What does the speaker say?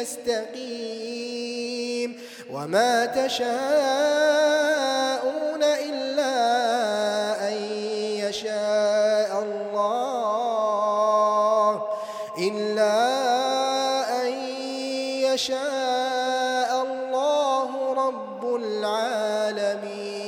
يستقيم وما تشاءون إلا أن يشاء الله إلا أن يشاء الله رب العالمين